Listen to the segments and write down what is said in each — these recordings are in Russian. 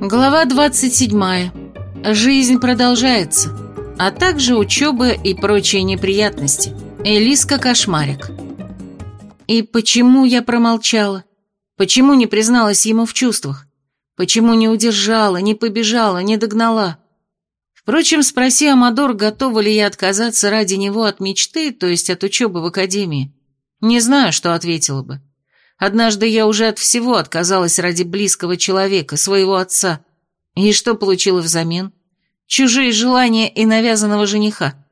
Глава 27. Жизнь продолжается, а также учеба и прочие неприятности. Элиска Кошмарик. И почему я промолчала? Почему не призналась ему в чувствах? Почему не удержала, не побежала, не догнала? Впрочем, спроси Амадор, готова ли я отказаться ради него от мечты, то есть от учебы в академии. Не знаю, что ответила бы. Однажды я уже от всего отказалась ради близкого человека, своего отца. И что получила взамен? Чужие желания и навязанного жениха.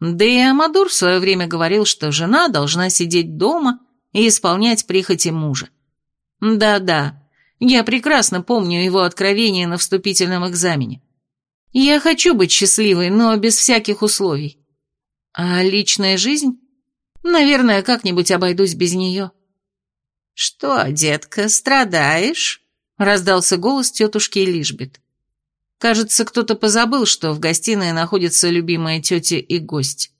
Да и Амадур в свое время говорил, что жена должна сидеть дома и исполнять прихоти мужа. Да-да, я прекрасно помню его откровение на вступительном экзамене. Я хочу быть счастливой, но без всяких условий. А личная жизнь? Наверное, как-нибудь обойдусь без нее. «Что, детка, страдаешь?» — раздался голос тетушки Элишбет. Кажется, кто-то позабыл, что в гостиной находится любимая тетя и гость.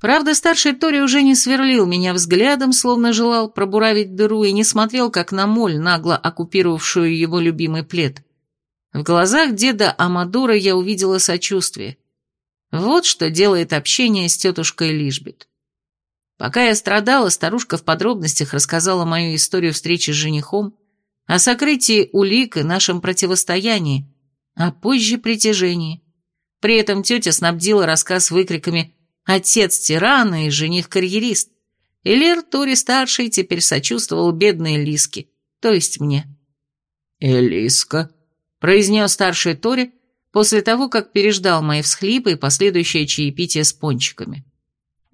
Правда, старший Тори уже не сверлил меня взглядом, словно желал пробуравить дыру, и не смотрел, как на моль, нагло оккупировавшую его любимый плед. В глазах деда Амадора я увидела сочувствие. Вот что делает общение с тетушкой Лишбет. Пока я страдала, старушка в подробностях рассказала мою историю встречи с женихом, о сокрытии улик и нашем противостоянии, а позже притяжении. При этом тетя снабдила рассказ выкриками «Отец тирана и жених-карьерист», и Лер Тори-старший теперь сочувствовал бедной Лиске, то есть мне. «Элиска», — произнес старший Тори после того, как переждал мои всхлипы и последующее чаепитие с пончиками.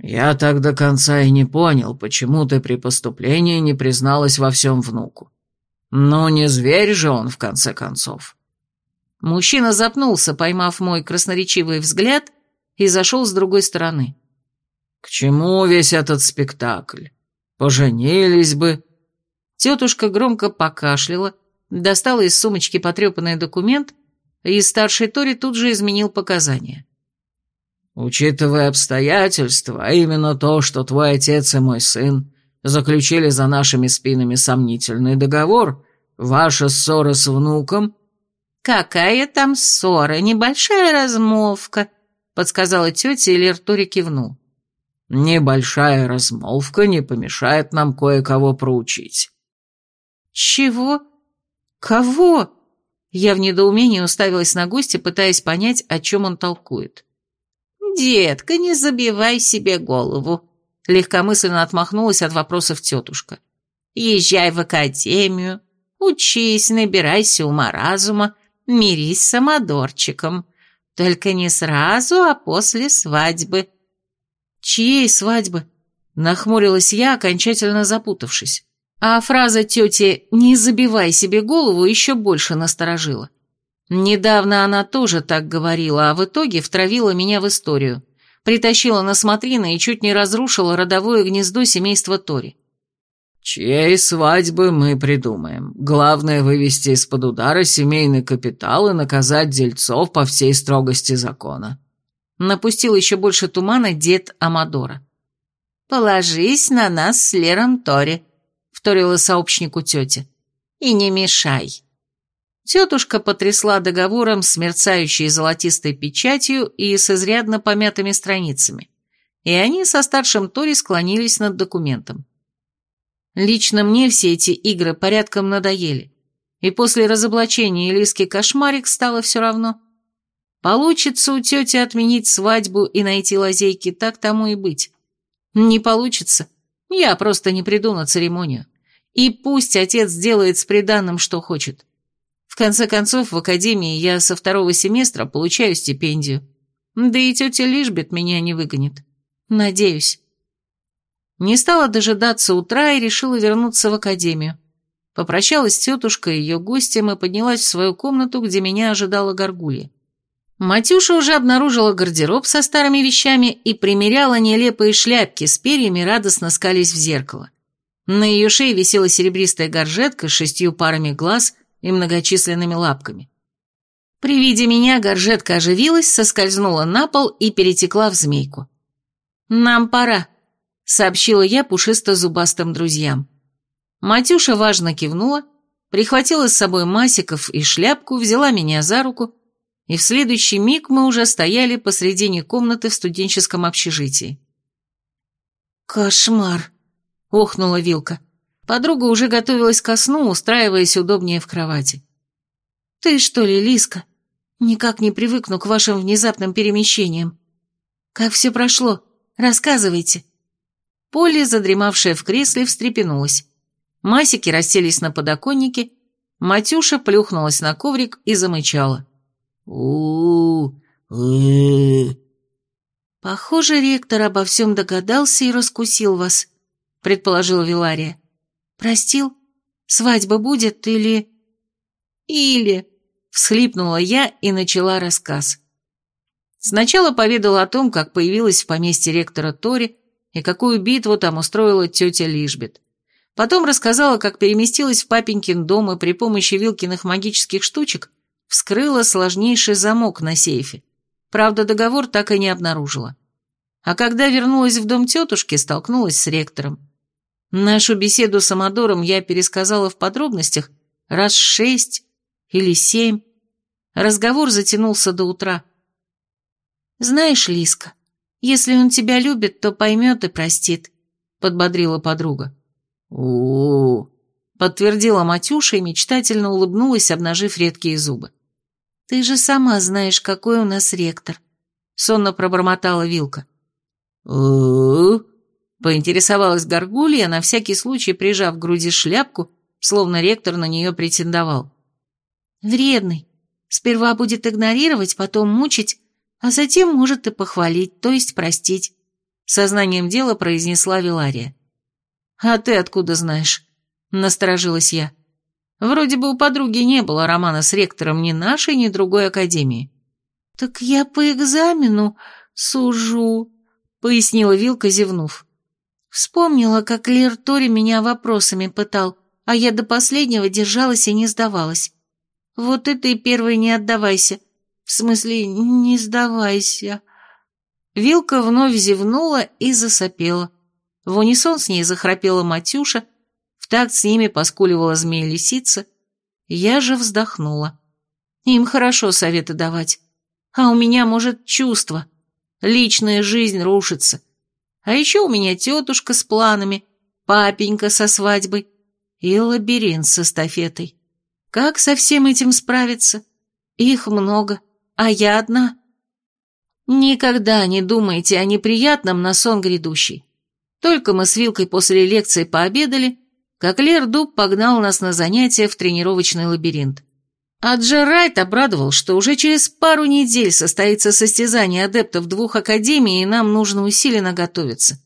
«Я так до конца и не понял, почему ты при поступлении не призналась во всем внуку. Ну, не зверь же он, в конце концов». Мужчина запнулся, поймав мой красноречивый взгляд, и зашел с другой стороны. «К чему весь этот спектакль? Поженились бы». Тетушка громко покашляла, достала из сумочки потрепанный документ, и старший Тори тут же изменил показания. Учитывая обстоятельства, а именно то, что твой отец и мой сын заключили за нашими спинами сомнительный договор, ваша ссора с внуком...» «Какая там ссора? Небольшая размолвка», — подсказала тетя, и Лертури кивнул. «Небольшая размолвка не помешает нам кое-кого проучить». «Чего? Кого?» Я в недоумении уставилась на гостя, пытаясь понять, о чем он толкует. «Детка, не забивай себе голову», — легкомысленно отмахнулась от вопросов тетушка. «Езжай в академию, учись, набирайся ума-разума, мирись с Амадорчиком. Только не сразу, а после свадьбы». «Чьей свадьбы?» — нахмурилась я, окончательно запутавшись. А фраза тети «не забивай себе голову» еще больше насторожила. Недавно она тоже так говорила, а в итоге втравила меня в историю. Притащила на смотрины и чуть не разрушила родовое гнездо семейства Тори. «Чьей свадьбы мы придумаем. Главное вывести из-под удара семейный капитал и наказать дельцов по всей строгости закона». Напустил еще больше тумана дед Амадора. «Положись на нас с Лером Тори», — вторила сообщнику тетя. «И не мешай». Тетушка потрясла договором с мерцающей золотистой печатью и с изрядно помятыми страницами, и они со старшим Тори склонились над документом. Лично мне все эти игры порядком надоели, и после разоблачения Элиски Кошмарик стало все равно. Получится у тети отменить свадьбу и найти лазейки, так тому и быть. Не получится, я просто не приду на церемонию. И пусть отец делает с приданным, что хочет. Конце концов, в академии я со второго семестра получаю стипендию. Да и тетя Лишбет меня не выгонит. Надеюсь. Не стала дожидаться утра и решила вернуться в академию. Попрощалась с тетушкой и ее гостем и поднялась в свою комнату, где меня ожидала горгулья. Матюша уже обнаружила гардероб со старыми вещами и примеряла нелепые шляпки с перьями, радостно скались в зеркало. На ее шее висела серебристая горжетка с шестью парами глаз и многочисленными лапками. При виде меня горжетка оживилась, соскользнула на пол и перетекла в змейку. «Нам пора», — сообщила я пушисто-зубастым друзьям. Матюша важно кивнула, прихватила с собой масиков и шляпку, взяла меня за руку, и в следующий миг мы уже стояли посредине комнаты в студенческом общежитии. «Кошмар!» — охнула Вилка. Подруга уже готовилась ко сну, устраиваясь удобнее в кровати. «Ты что ли, Лиска? Никак не привыкну к вашим внезапным перемещениям. Как все прошло? Рассказывайте». Полли, задремавшая в кресле, встрепенулась. Масики расселись на подоконнике, Матюша плюхнулась на коврик и замычала. у у «Похоже, ректор обо всем догадался и раскусил вас», — предположила Вилария. «Простил? Свадьба будет или...» «Или...» — всхлипнула я и начала рассказ. Сначала поведала о том, как появилась в поместье ректора Тори и какую битву там устроила тетя Лишбет. Потом рассказала, как переместилась в папенькин дом и при помощи Вилкиных магических штучек вскрыла сложнейший замок на сейфе. Правда, договор так и не обнаружила. А когда вернулась в дом тетушки, столкнулась с ректором. Нашу беседу с Амадором я пересказала в подробностях раз шесть или семь. Разговор затянулся до утра. «Знаешь, Лиска, если он тебя любит, то поймет и простит», — подбодрила подруга у, подтвердила Матюша и мечтательно улыбнулась, обнажив редкие зубы. «Ты же сама знаешь, какой у нас ректор», — сонно пробормотала Вилка. у поинтересовалась Горгулья, на всякий случай прижав к груди шляпку, словно ректор на нее претендовал. «Вредный. Сперва будет игнорировать, потом мучить, а затем может и похвалить, то есть простить», — сознанием дела произнесла Вилария. «А ты откуда знаешь?» – насторожилась я. Вроде бы у подруги не было романа с ректором ни нашей, ни другой академии. «Так я по экзамену сужу», — пояснила Вилка, зевнув. «Вспомнила, как Лер Тори меня вопросами пытал, а я до последнего держалась и не сдавалась. Вот и ты первой не отдавайся. В смысле, не сдавайся». Вилка вновь зевнула и засопела. В унисон с ней захрапела Матюша, в такт с ними поскуливала змея-лисица. Я же вздохнула. Им хорошо советы давать. А у меня, может, чувство. Личная жизнь рушится. А еще у меня тетушка с планами, папенька со свадьбой и лабиринт с эстафетой. Как со всем этим справиться? Их много, а я одна. Никогда не думайте о неприятном на сон грядущий. Только мы с Вилкой после лекции пообедали, как Лер Дуб погнал нас на занятия в тренировочный лабиринт. А Джерайт обрадовал, что уже через пару недель состоится состязание адептов двух академий, и нам нужно усиленно готовиться.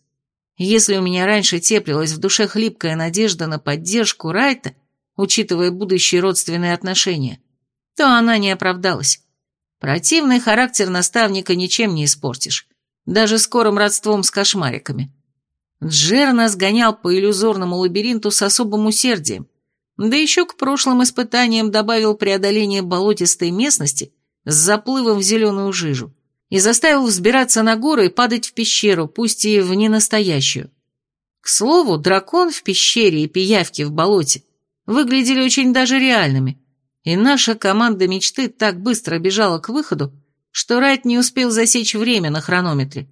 Если у меня раньше теплилась в душе хлипкая надежда на поддержку Райта, учитывая будущие родственные отношения, то она не оправдалась. Противный характер наставника ничем не испортишь, даже скорым родством с кошмариками. Джер нас гонял по иллюзорному лабиринту с особым усердием, да еще к прошлым испытаниям добавил преодоление болотистой местности с заплывом в зеленую жижу и заставил взбираться на горы и падать в пещеру, пусть и в ненастоящую. К слову, дракон в пещере и пиявки в болоте выглядели очень даже реальными, и наша команда мечты так быстро бежала к выходу, что Райт не успел засечь время на хронометре.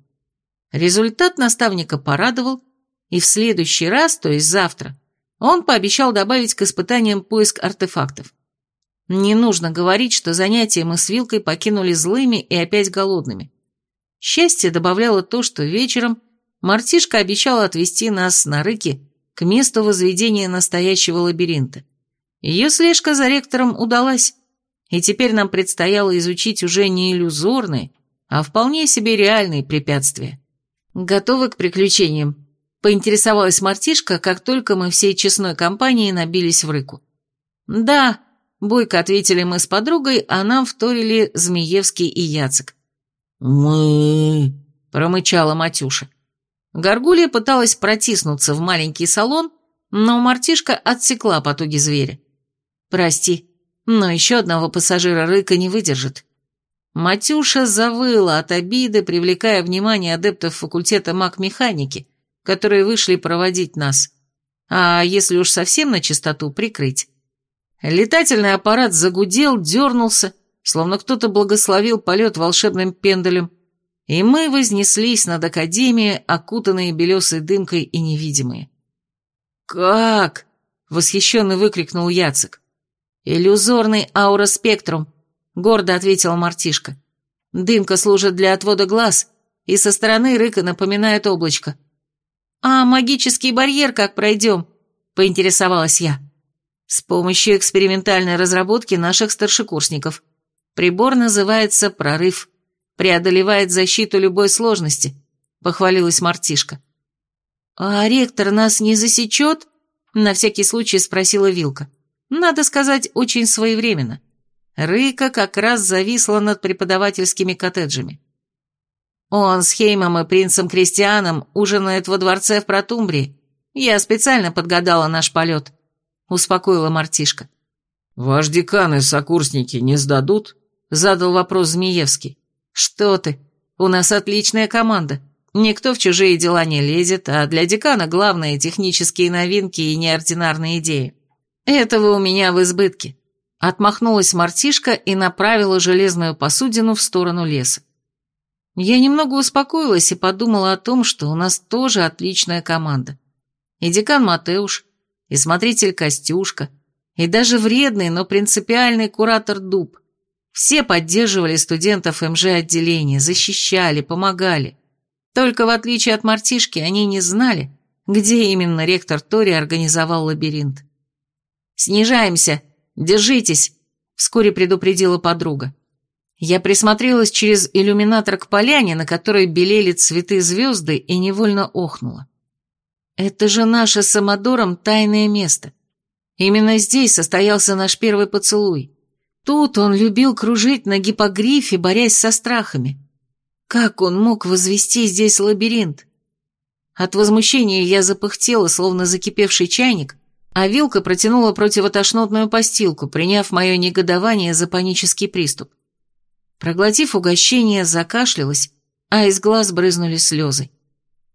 Результат наставника порадовал, и в следующий раз, то есть завтра, он пообещал добавить к испытаниям поиск артефактов. Не нужно говорить, что занятия мы с Вилкой покинули злыми и опять голодными. Счастье добавляло то, что вечером мартишка обещала отвезти нас на рыки к месту возведения настоящего лабиринта. Ее слежка за ректором удалась, и теперь нам предстояло изучить уже не иллюзорные, а вполне себе реальные препятствия. «Готовы к приключениям?» — поинтересовалась мартишка, как только мы всей честной компанией набились в рыку. «Да», — бойко ответили мы с подругой, а нам вторили Змеевский и Яцек. «Мы...» — промычала Матюша. Горгулья пыталась протиснуться в маленький салон, но мартишка отсекла потуги зверя. «Прости, но еще одного пассажира рыка не выдержит». Матюша завыла от обиды, привлекая внимание адептов факультета маг-механики, которые вышли проводить нас. А если уж совсем на чистоту, прикрыть. Летательный аппарат загудел, дернулся, словно кто-то благословил полет волшебным пендалем, и мы вознеслись над Академией, окутанные белесой дымкой и невидимые. «Как?» — восхищенно выкрикнул Яцек. «Иллюзорный ауроспектрум», — гордо ответила мартишка. «Дымка служит для отвода глаз, и со стороны рыка напоминает облачко». «А магический барьер как пройдем?» — поинтересовалась я. «С помощью экспериментальной разработки наших старшекурсников. Прибор называется «Прорыв» преодолевает защиту любой сложности», — похвалилась мартишка. «А ректор нас не засечет?» — на всякий случай спросила Вилка. «Надо сказать, очень своевременно. Рыка как раз зависла над преподавательскими коттеджами. Он с Хеймом и принцем Кристианом ужинает во дворце в Протумбрии. Я специально подгадала наш полет», — успокоила мартишка. «Ваш декан и сокурсники не сдадут?» — задал вопрос Змеевский. «Что ты? У нас отличная команда. Никто в чужие дела не лезет, а для декана главные технические новинки и неординарные идеи. Этого у меня в избытке». Отмахнулась мартишка и направила железную посудину в сторону леса. Я немного успокоилась и подумала о том, что у нас тоже отличная команда. И декан Матеуш, и смотритель Костюшка, и даже вредный, но принципиальный куратор Дуб. Все поддерживали студентов МЖ-отделения, защищали, помогали. Только в отличие от мартишки, они не знали, где именно ректор Тори организовал лабиринт. «Снижаемся! Держитесь!» — вскоре предупредила подруга. Я присмотрелась через иллюминатор к поляне, на которой белели цветы звезды, и невольно охнула. «Это же наше с Амадором тайное место. Именно здесь состоялся наш первый поцелуй. Тут он любил кружить на гипогрифе, борясь со страхами. Как он мог возвести здесь лабиринт? От возмущения я запыхтела, словно закипевший чайник, а вилка протянула противотошнотную постилку, приняв мое негодование за панический приступ. Проглотив угощение, закашлялась, а из глаз брызнули слезы.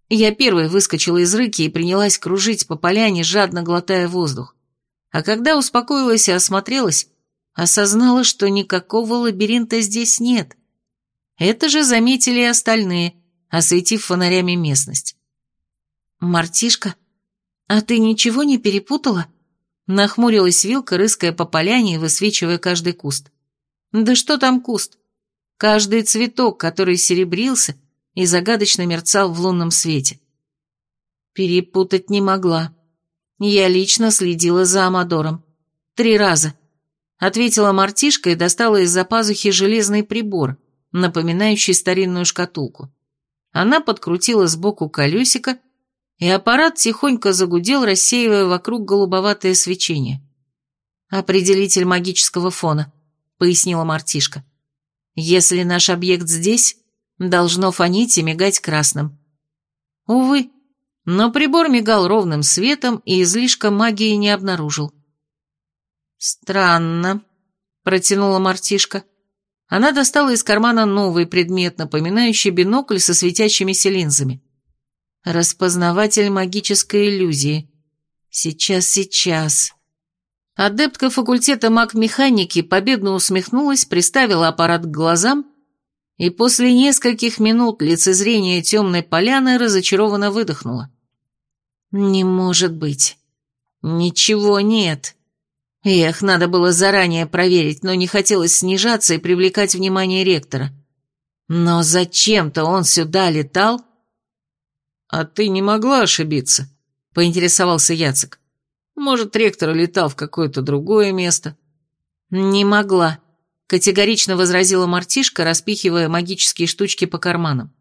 Я первой выскочила из рыки и принялась кружить по поляне, жадно глотая воздух. А когда успокоилась и осмотрелась, осознала, что никакого лабиринта здесь нет. Это же заметили и остальные, осветив фонарями местность. «Мартишка, а ты ничего не перепутала?» Нахмурилась вилка, рыская по поляне и высвечивая каждый куст. «Да что там куст? Каждый цветок, который серебрился и загадочно мерцал в лунном свете. Перепутать не могла. Я лично следила за Амадором. Три раза ответила мартишка и достала из-за пазухи железный прибор, напоминающий старинную шкатулку. Она подкрутила сбоку колесико, и аппарат тихонько загудел, рассеивая вокруг голубоватое свечение. «Определитель магического фона», — пояснила мартишка. «Если наш объект здесь, должно фонить и мигать красным». Увы, но прибор мигал ровным светом и излишка магии не обнаружил. «Странно», — протянула мартишка. Она достала из кармана новый предмет, напоминающий бинокль со светящимися линзами. Распознаватель магической иллюзии. Сейчас, сейчас. Адептка факультета маг-механики победно усмехнулась, приставила аппарат к глазам, и после нескольких минут лицезрения темной поляны разочарованно выдохнула. «Не может быть. Ничего нет». Эх, надо было заранее проверить, но не хотелось снижаться и привлекать внимание ректора. Но зачем-то он сюда летал? А ты не могла ошибиться, поинтересовался Яцек. Может, ректор летал в какое-то другое место? Не могла, категорично возразила мартишка, распихивая магические штучки по карманам.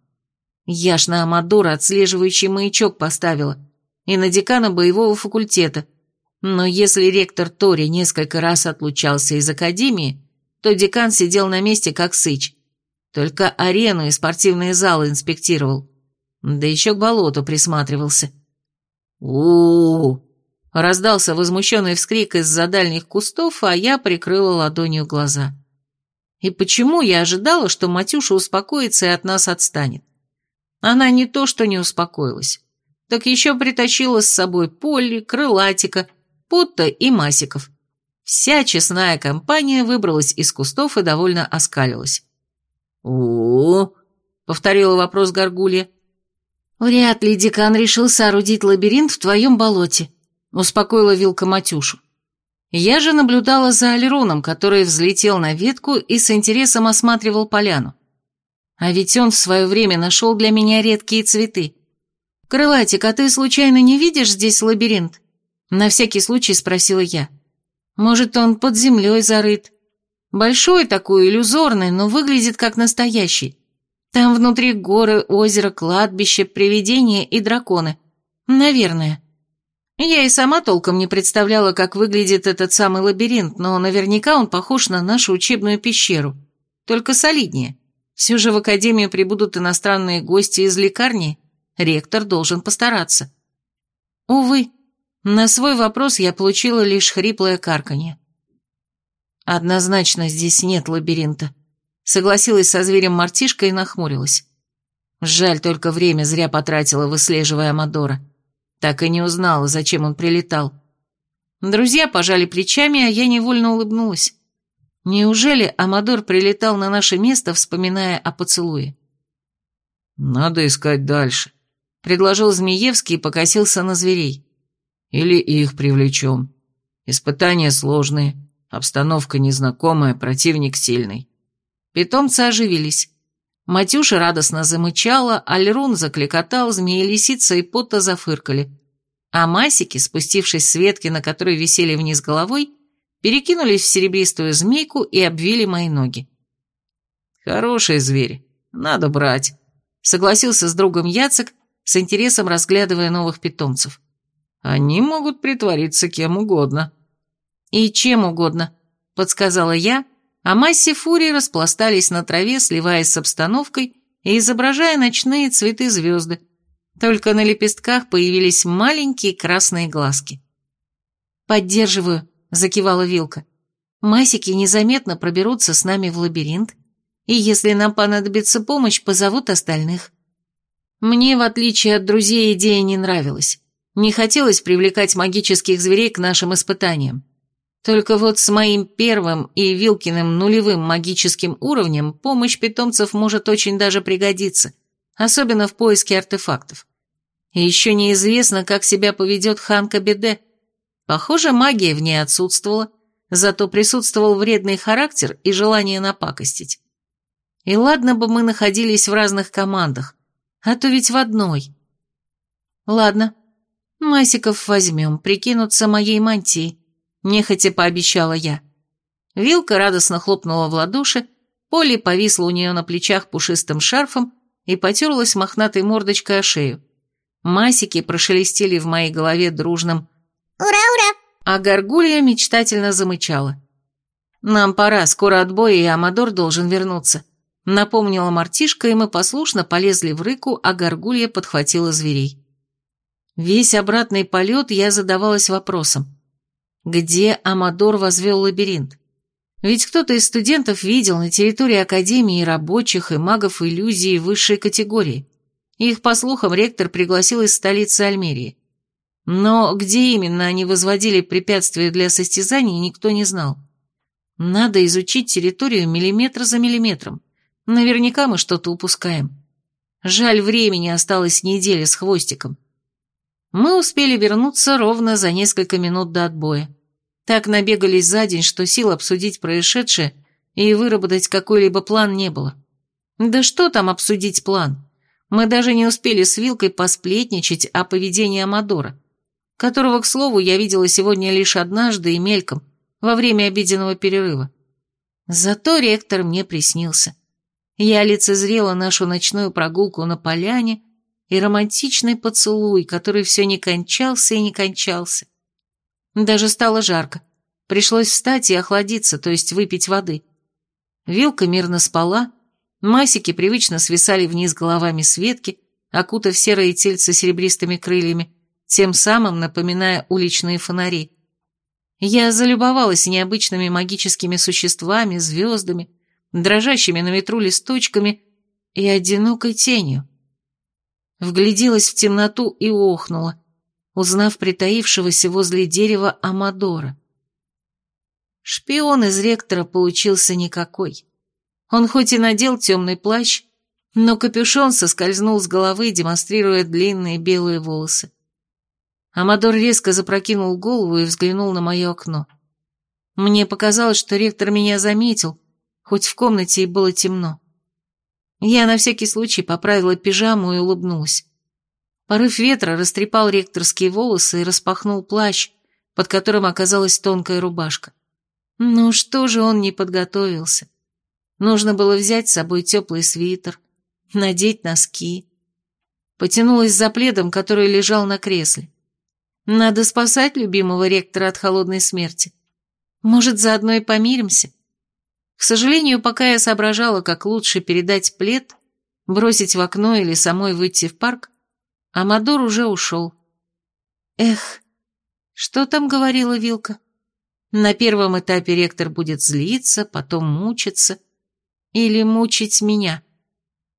Я ж на Амадора отслеживающий маячок поставила. И на декана боевого факультета – но если ректор Тори несколько раз отлучался из академии, то декан сидел на месте как сыч. Только арену и спортивные залы инспектировал. Да еще к болоту присматривался. у у, Раздался возмущенный вскрик из-за дальних кустов, а я прикрыла ладонью глаза. И почему я ожидала, что Матюша успокоится и от нас отстанет? Она не то что не успокоилась, так еще притащила с собой Полли, Крылатика Путта и Масиков. Вся честная компания выбралась из кустов и довольно оскалилась. у повторила вопрос Горгулья. «Вряд ли декан решил соорудить лабиринт в твоем болоте», — успокоила Вилка Матюшу. Я же наблюдала за Алероном, который взлетел на ветку и с интересом осматривал поляну. А ведь он в свое время нашел для меня редкие цветы. «Крылатик, а ты случайно не видишь здесь лабиринт?» На всякий случай спросила я. «Может, он под землей зарыт? Большой такой, иллюзорный, но выглядит как настоящий. Там внутри горы, озеро, кладбище, привидения и драконы. Наверное». Я и сама толком не представляла, как выглядит этот самый лабиринт, но наверняка он похож на нашу учебную пещеру, только солиднее. Все же в академию прибудут иностранные гости из лекарни, ректор должен постараться. Увы, на свой вопрос я получила лишь хриплое карканье. Однозначно здесь нет лабиринта. Согласилась со зверем мартишка и нахмурилась. Жаль, только время зря потратила, выслеживая Амадора. Так и не узнала, зачем он прилетал. Друзья пожали плечами, а я невольно улыбнулась. Неужели Амадор прилетал на наше место, вспоминая о поцелуе? «Надо искать дальше», — предложил Змеевский и покосился на зверей. «Или их привлечем. Испытания сложные, обстановка незнакомая, противник сильный». Питомцы оживились. Матюша радостно замычала, Альрун закликотал, змеи-лисица и Потта зафыркали. А масики, спустившись с ветки, на которой висели вниз головой, перекинулись в серебристую змейку и обвили мои ноги. «Хорошие звери, надо брать», — согласился с другом Яцек, с интересом разглядывая новых питомцев. «Они могут притвориться кем угодно». «И чем угодно», — подсказала я, а массе фурии распластались на траве, сливаясь с обстановкой и изображая ночные цветы звезды. Только на лепестках появились маленькие красные глазки. «Поддерживаю», закивала Вилка. «Масики незаметно проберутся с нами в лабиринт, и если нам понадобится помощь, позовут остальных». Мне, в отличие от друзей, идея не нравилась. Не хотелось привлекать магических зверей к нашим испытаниям. Только вот с моим первым и Вилкиным нулевым магическим уровнем помощь питомцев может очень даже пригодиться, особенно в поиске артефактов. И еще неизвестно, как себя поведет Ханка Беде. Похоже, магия в ней отсутствовала, зато присутствовал вредный характер и желание напакостить. И ладно бы мы находились в разных командах, а то ведь в одной. Ладно, Масиков возьмем, прикинуться моей мантией, нехотя пообещала я. Вилка радостно хлопнула в ладоши, Полли повисла у нее на плечах пушистым шарфом и потерлась мохнатой мордочкой о шею. Масики прошелестели в моей голове дружным «Ура-ура!» А горгулья мечтательно замычала. «Нам пора, скоро отбой, и Амадор должен вернуться», — напомнила мартишка, и мы послушно полезли в рыку, а горгулья подхватила зверей. Весь обратный полет я задавалась вопросом. Где Амадор возвел лабиринт? Ведь кто-то из студентов видел на территории Академии рабочих и магов иллюзии высшей категории. Их, по слухам, ректор пригласил из столицы Альмерии. Но где именно они возводили препятствия для состязаний, никто не знал. Надо изучить территорию миллиметр за миллиметром. Наверняка мы что-то упускаем. Жаль, времени осталось неделя с хвостиком. Мы успели вернуться ровно за несколько минут до отбоя. Так набегались за день, что сил обсудить происшедшее и выработать какой-либо план не было. Да что там обсудить план? Мы даже не успели с Вилкой посплетничать о поведении Амадора которого, к слову, я видела сегодня лишь однажды и мельком, во время обеденного перерыва. Зато ректор мне приснился. Я лицезрела нашу ночную прогулку на поляне и романтичный поцелуй, который все не кончался и не кончался. Даже стало жарко. Пришлось встать и охладиться, то есть выпить воды. Вилка мирно спала, масики привычно свисали вниз головами с ветки, окутав серые тельца серебристыми крыльями, тем самым напоминая уличные фонари. Я залюбовалась необычными магическими существами, звездами, дрожащими на ветру листочками и одинокой тенью. Вгляделась в темноту и охнула, узнав притаившегося возле дерева Амадора. Шпион из ректора получился никакой. Он хоть и надел темный плащ, но капюшон соскользнул с головы, демонстрируя длинные белые волосы. Амадор резко запрокинул голову и взглянул на мое окно. Мне показалось, что ректор меня заметил, хоть в комнате и было темно. Я на всякий случай поправила пижаму и улыбнулась. Порыв ветра растрепал ректорские волосы и распахнул плащ, под которым оказалась тонкая рубашка. Ну что же он не подготовился? Нужно было взять с собой теплый свитер, надеть носки. Потянулась за пледом, который лежал на кресле. Надо спасать любимого ректора от холодной смерти. Может, заодно и помиримся? К сожалению, пока я соображала, как лучше передать плед, бросить в окно или самой выйти в парк, Амадор уже ушел. Эх, что там говорила Вилка? На первом этапе ректор будет злиться, потом мучиться. Или мучить меня.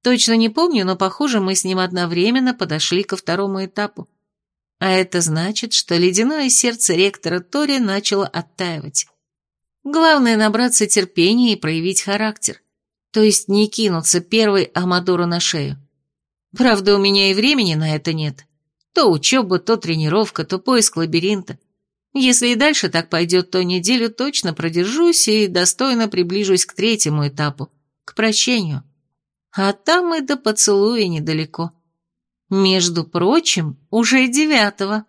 Точно не помню, но, похоже, мы с ним одновременно подошли ко второму этапу. А это значит, что ледяное сердце ректора Тори начало оттаивать. Главное набраться терпения и проявить характер. То есть не кинуться первой Амадору на шею. Правда, у меня и времени на это нет. То учеба, то тренировка, то поиск лабиринта. Если и дальше так пойдет, то неделю точно продержусь и достойно приближусь к третьему этапу, к прощению. А там и до поцелуя недалеко. Между прочим, уже девятого.